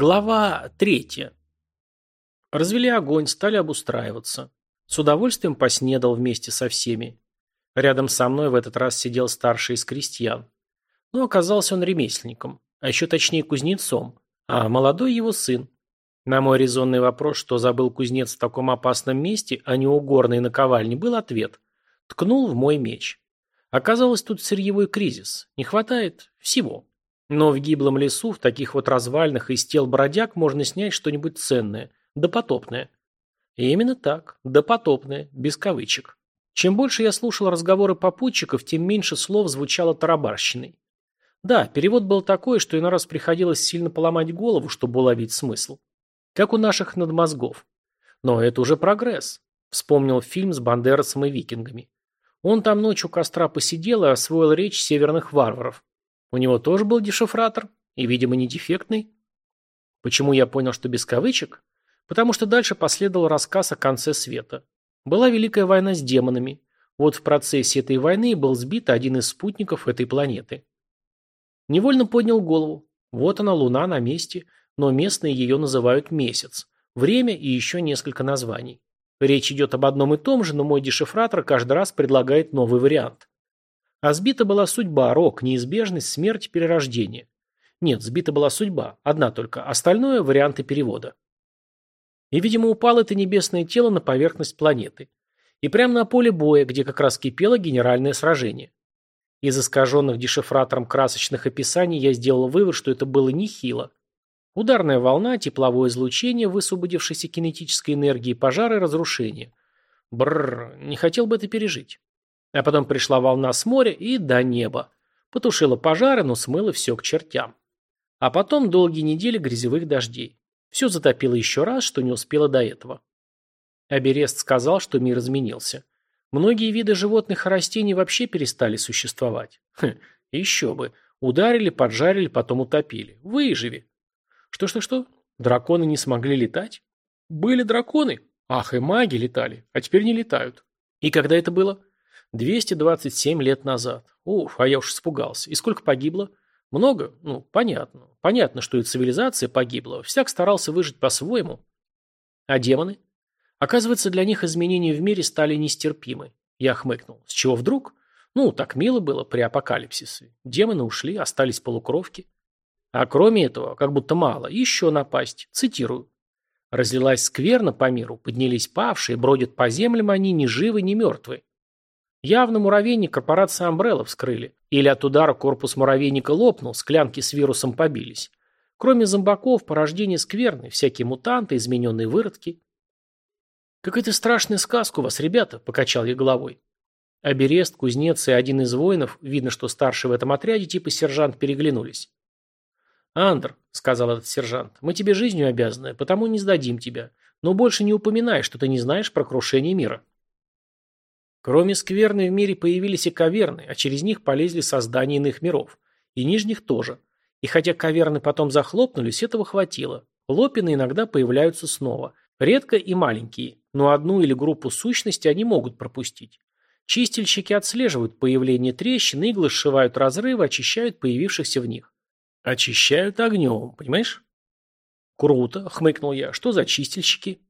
Глава третья. Развели огонь, стали обустраиваться. С удовольствием поснедал вместе со всеми. Рядом со мной в этот раз сидел старший из крестьян. Но оказался он ремесленником, а еще точнее кузнецом, а молодой его сын. На мой резонный вопрос, что забыл кузнец в таком опасном месте, а не у горной наковальни, был ответ. Ткнул в мой меч. Оказалось, тут сырьевой кризис. Не хватает всего. Но в гиблом лесу, в таких вот развалинах из тел бродяг можно снять что-нибудь ценное, допотопное. И именно так, допотопное, без кавычек. Чем больше я слушал разговоры попутчиков, тем меньше слов звучало тарабарщиной. Да, перевод был такой, что иной раз приходилось сильно поломать голову, чтобы уловить смысл. Как у наших надмозгов. Но это уже прогресс. Вспомнил фильм с бандерасом и викингами. Он там ночью костра посидел и освоил речь северных варваров. У него тоже был дешифратор, и, видимо, не дефектный. Почему я понял, что без кавычек? Потому что дальше последовал рассказ о конце света. Была Великая война с демонами. Вот в процессе этой войны был сбит один из спутников этой планеты. Невольно поднял голову. Вот она, Луна, на месте, но местные ее называют месяц. Время и еще несколько названий. Речь идет об одном и том же, но мой дешифратор каждый раз предлагает новый вариант. А сбита была судьба, рок, неизбежность, смерть, перерождение. Нет, сбита была судьба, одна только, остальное – варианты перевода. И, видимо, упало это небесное тело на поверхность планеты. И прямо на поле боя, где как раз кипело генеральное сражение. Из искаженных дешифратором красочных описаний я сделал вывод, что это было нехило. Ударная волна, тепловое излучение, высвободившейся кинетической энергии, пожары разрушения. Бррр, не хотел бы это пережить. А потом пришла волна с моря и до неба. Потушила пожары, но смыла все к чертям. А потом долгие недели грязевых дождей. Все затопило еще раз, что не успело до этого. Аберест сказал, что мир изменился. Многие виды животных и растений вообще перестали существовать. Хм, еще бы. Ударили, поджарили, потом утопили. Выживи. Что-что-что? Драконы не смогли летать? Были драконы? Ах, и маги летали, а теперь не летают. И когда это было? 227 лет назад. Уф, а я уж испугался. И сколько погибло? Много? Ну, понятно. Понятно, что и цивилизация погибла. Всяк старался выжить по-своему. А демоны? Оказывается, для них изменения в мире стали нестерпимы. Я хмыкнул. С чего вдруг? Ну, так мило было при апокалипсисе. Демоны ушли, остались полукровки. А кроме этого, как будто мало, еще напасть. Цитирую. Разлилась скверно по миру, поднялись павшие, бродят по землям они ни живы, ни мертвы. Явно муравейник корпорации Umbrella вскрыли. Или от удара корпус муравейника лопнул, склянки с вирусом побились. Кроме зомбаков, порождение скверны, всякие мутанты, измененные выродки. «Какая-то страшная сказка у вас, ребята», – покачал я головой. Аберест, кузнец и один из воинов, видно, что старший в этом отряде, типа сержант, переглянулись. «Андр», – сказал этот сержант, – «мы тебе жизнью обязаны, потому не сдадим тебя. Но больше не упоминай, что ты не знаешь про крушение мира». Кроме скверны в мире появились и каверны, а через них полезли создания иных миров. И нижних тоже. И хотя каверны потом захлопнулись, этого хватило. Лопины иногда появляются снова. Редко и маленькие, но одну или группу сущностей они могут пропустить. Чистильщики отслеживают появление трещин, иглы сшивают разрывы, очищают появившихся в них. Очищают огнем, понимаешь? Круто, хмыкнул я. Что за чистильщики?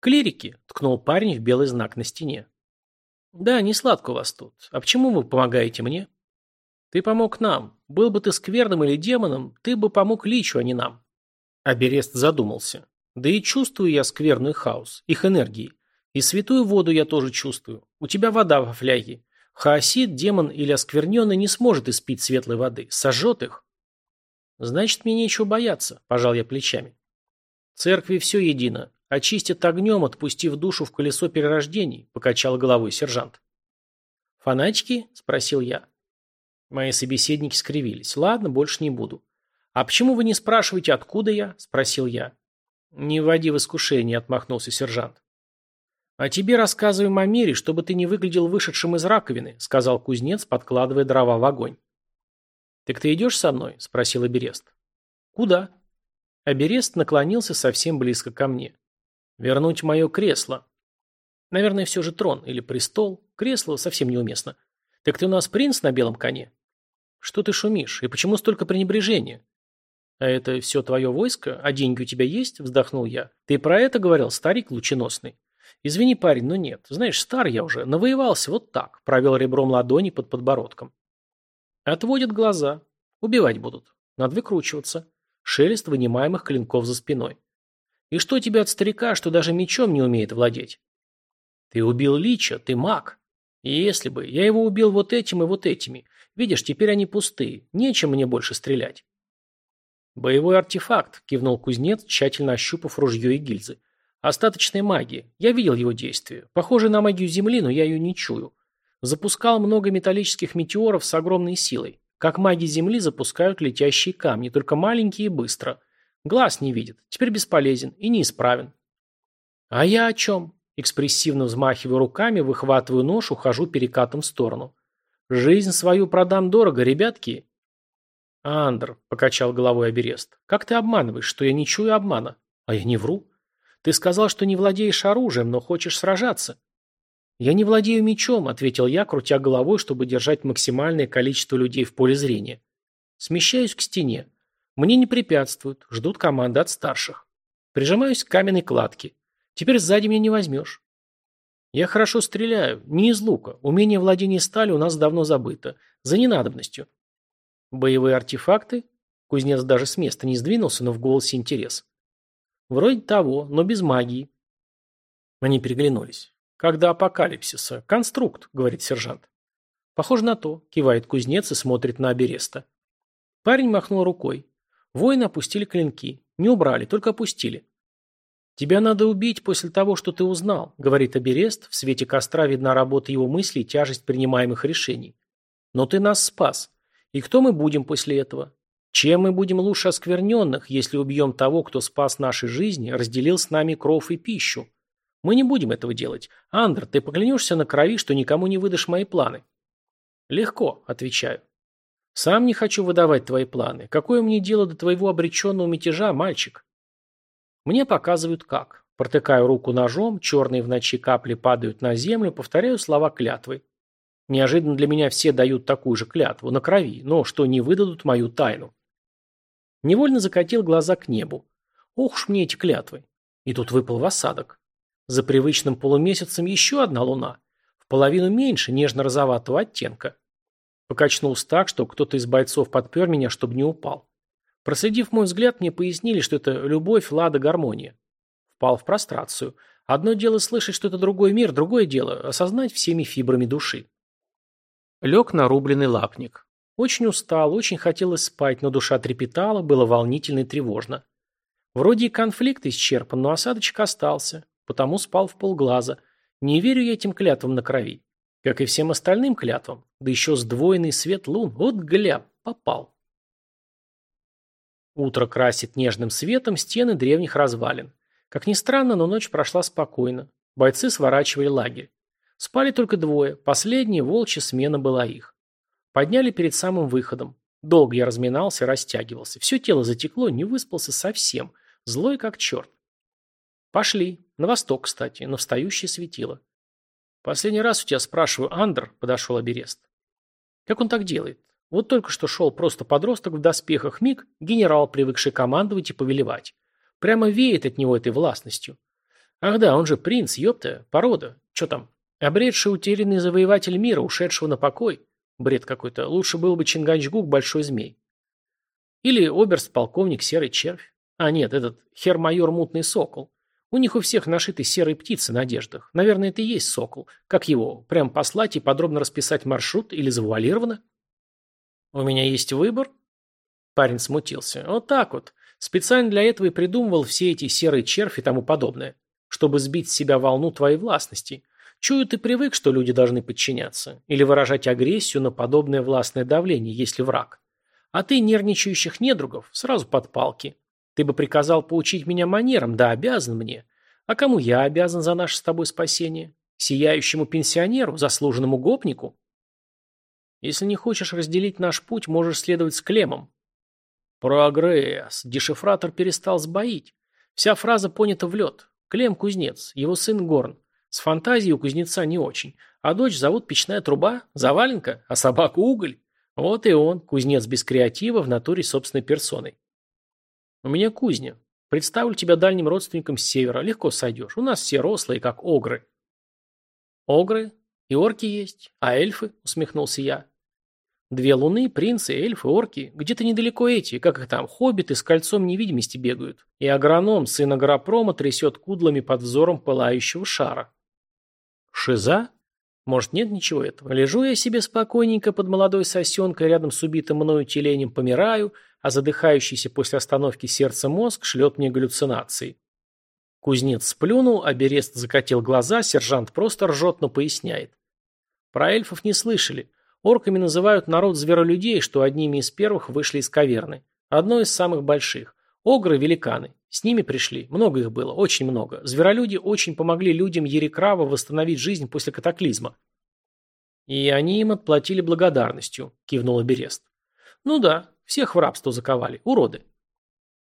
Клирики, ткнул парень в белый знак на стене. Да, не сладко у вас тут. А почему вы помогаете мне? Ты помог нам. Был бы ты скверным или демоном, ты бы помог Личу, а не нам. Аберест задумался. Да и чувствую я скверный хаос, их энергии. И святую воду я тоже чувствую. У тебя вода во фляге. Хаосит, демон или оскверненный не сможет испить светлой воды. Сожжет их. Значит, мне нечего бояться, пожал я плечами. Церкви все едино. «Очистят огнем, отпустив душу в колесо перерождений», – покачал головой сержант. «Фанатики?» – спросил я. Мои собеседники скривились. «Ладно, больше не буду». «А почему вы не спрашиваете, откуда я?» – спросил я. «Не вводи в искушение», – отмахнулся сержант. «А тебе рассказываем о мире, чтобы ты не выглядел вышедшим из раковины», – сказал кузнец, подкладывая дрова в огонь. «Так ты идешь со мной?» – спросил Аберест. «Куда?» Аберест наклонился совсем близко ко мне. Вернуть мое кресло. Наверное, все же трон или престол. Кресло совсем неуместно. Так ты у нас принц на белом коне? Что ты шумишь? И почему столько пренебрежения? «А это все твое войско? А деньги у тебя есть?» – вздохнул я. «Ты про это говорил, старик лученосный?» «Извини, парень, но нет. Знаешь, стар я уже, навоевался вот так», – провел ребром ладони под подбородком. Отводят глаза. Убивать будут. Надо выкручиваться. Шелест вынимаемых клинков за спиной. И что тебе от старика, что даже мечом не умеет владеть? Ты убил Лича, ты маг. И если бы, я его убил вот этим и вот этими. Видишь, теперь они пустые, нечем мне больше стрелять. Боевой артефакт, кивнул кузнец, тщательно ощупав ружье и гильзы. Остаточная магия. Я видел его действие. Похоже на магию Земли, но я ее не чую. Запускал много металлических метеоров с огромной силой. Как маги Земли запускают летящие камни, только маленькие и быстро. Глаз не видит, теперь бесполезен и неисправен. А я о чем? Экспрессивно взмахиваю руками, выхватываю нож, ухожу перекатом в сторону. Жизнь свою продам дорого, ребятки. Андр, покачал головой Аберест, как ты обманываешь, что я не чую обмана? А я не вру. Ты сказал, что не владеешь оружием, но хочешь сражаться. «Я не владею мечом», — ответил я, крутя головой, чтобы держать максимальное количество людей в поле зрения. Смещаюсь к стене. Мне не препятствуют, ждут команды от старших. Прижимаюсь к каменной кладке. Теперь сзади меня не возьмешь. Я хорошо стреляю, не из лука. Умение владения стали у нас давно забыто. За ненадобностью. Боевые артефакты? Кузнец даже с места не сдвинулся, но в голосе интерес. Вроде того, но без магии. Они переглянулись. «Когда апокалипсиса? Конструкт», — говорит сержант. «Похоже на то», — кивает кузнец и смотрит на Абереста. Парень махнул рукой. Воины опустили клинки. Не убрали, только опустили. «Тебя надо убить после того, что ты узнал», — говорит Аберест. В свете костра видна работа его мыслей и тяжесть принимаемых решений. «Но ты нас спас. И кто мы будем после этого? Чем мы будем лучше оскверненных, если убьем того, кто спас наши жизни, разделил с нами кров и пищу? Мы не будем этого делать. Андр, ты поклянешься на крови, что никому не выдашь мои планы? Легко, отвечаю. Сам не хочу выдавать твои планы. Какое мне дело до твоего обреченного мятежа, мальчик? Мне показывают как. Протыкаю руку ножом, черные в ночи капли падают на землю, повторяю слова клятвы. Неожиданно для меня все дают такую же клятву, на крови, но что не выдадут мою тайну. Невольно закатил глаза к небу. Ох уж мне эти клятвы. И тут выпал в осадок. За привычным полумесяцем еще одна луна. В половину меньше, нежно-розоватого оттенка. Покачнулся так, что кто-то из бойцов подпер меня, чтобы не упал. Проследив мой взгляд, мне пояснили, что это любовь, лада, гармония. Впал в прострацию. Одно дело слышать, что это другой мир, другое дело – осознать всеми фибрами души. Лег на рубленый лапник. Очень устал, очень хотелось спать, но душа трепетала, было волнительно и тревожно. Вроде и конфликт исчерпан, но осадочек остался потому спал в полглаза. Не верю я этим клятвам на крови. Как и всем остальным клятвам. Да еще сдвоенный свет лун. Вот гля, попал. Утро красит нежным светом стены древних развалин. Как ни странно, но ночь прошла спокойно. Бойцы сворачивали лагерь. Спали только двое. Последняя волчья смена была их. Подняли перед самым выходом. Долго я разминался, растягивался. Все тело затекло, не выспался совсем. Злой как черт. Пошли. На восток, кстати, на встающее светило. Последний раз у тебя спрашиваю, Андр, подошел Аберест. Как он так делает? Вот только что шел просто подросток в доспехах миг, генерал, привыкший командовать и повелевать. Прямо веет от него этой властностью. Ах да, он же принц, ёпта, порода. Чё там? Обретший утерянный завоеватель мира, ушедшего на покой. Бред какой-то. Лучше был бы Чинганчгук, большой змей. Или оберст-полковник, серый червь. А нет, этот хер-майор мутный сокол. У них у всех нашиты серые птицы на одеждах. Наверное, это и есть сокол. Как его, прям послать и подробно расписать маршрут или завуалировано? У меня есть выбор? Парень смутился. Вот так вот. Специально для этого и придумывал все эти серые черви и тому подобное. Чтобы сбить с себя волну твоей властности. Чую, ты привык, что люди должны подчиняться. Или выражать агрессию на подобное властное давление, если враг. А ты нервничающих недругов сразу под палки. Ты бы приказал поучить меня манерам, да обязан мне. А кому я обязан за наше с тобой спасение? Сияющему пенсионеру, заслуженному гопнику? Если не хочешь разделить наш путь, можешь следовать с Клемом. Прогресс. Дешифратор перестал сбоить. Вся фраза понята в лед. Клем – кузнец, его сын Горн. С фантазией у кузнеца не очень. А дочь зовут Печная труба, Заваленка, а собаку Уголь. Вот и он, кузнец без креатива в натуре собственной персоной. У меня кузня. Представлю тебя дальним родственникам с севера. Легко сойдешь. У нас все рослые, как огры. Огры? И орки есть. А эльфы? Усмехнулся я. Две луны, принцы, эльфы, орки. Где-то недалеко эти, как их там, хоббиты с кольцом невидимости бегают. И агроном, сын агропрома, трясет кудлами под взором пылающего шара. Шиза? Может, нет ничего этого? Лежу я себе спокойненько под молодой сосенкой рядом с убитым мною теленем, помираю, а задыхающийся после остановки сердца мозг шлет мне галлюцинации. Кузнец сплюнул, а Берест закатил глаза, сержант просто ржет, но поясняет. Про эльфов не слышали. Орками называют народ зверолюдей, что одними из первых вышли из каверны. Одно из самых больших. Огры – великаны. С ними пришли. Много их было, очень много. Зверолюди очень помогли людям Ерекрава восстановить жизнь после катаклизма. И они им отплатили благодарностью, кивнула Берест. Ну да, всех в рабство заковали. Уроды.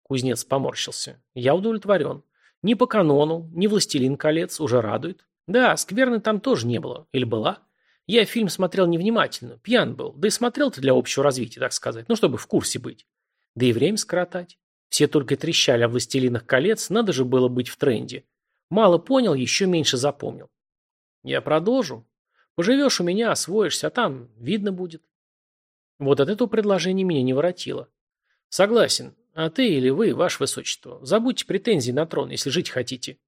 Кузнец поморщился. Я удовлетворен. Ни по канону, ни «Властелин колец» уже радует. Да, скверны там тоже не было. Или была? Я фильм смотрел невнимательно, пьян был, да и смотрел-то для общего развития, так сказать, ну, чтобы в курсе быть. Да и время скоротать. Все только трещали о «Властелинах колец», надо же было быть в тренде. Мало понял, еще меньше запомнил. Я продолжу. Поживешь у меня, освоишься, а там видно будет. Вот от этого предложения меня не воротило. Согласен. А ты или вы, ваше высочество, забудьте претензии на трон, если жить хотите.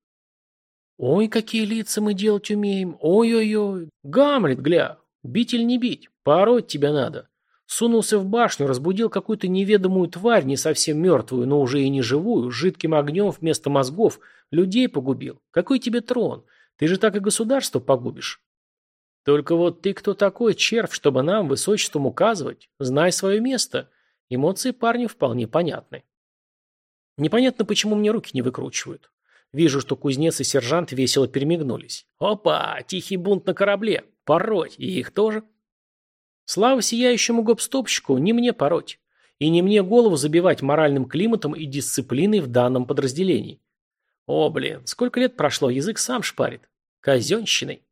Ой, какие лица мы делать умеем. Ой-ой-ой. Гамлет, гля. Бить или не бить? Пороть тебя надо. Сунулся в башню, разбудил какую-то неведомую тварь, не совсем мертвую, но уже и не живую, жидким огнем вместо мозгов, людей погубил. Какой тебе трон? Ты же так и государство погубишь. Только вот ты кто такой, червь, чтобы нам, высочеством, указывать? Знай свое место. Эмоции парня вполне понятны. Непонятно, почему мне руки не выкручивают. Вижу, что кузнец и сержант весело перемигнулись. Опа, тихий бунт на корабле. Пороть. И их тоже. Слава сияющему гопстопщику, не мне пороть. И не мне голову забивать моральным климатом и дисциплиной в данном подразделении. О, блин, сколько лет прошло, язык сам шпарит. Казенщиной.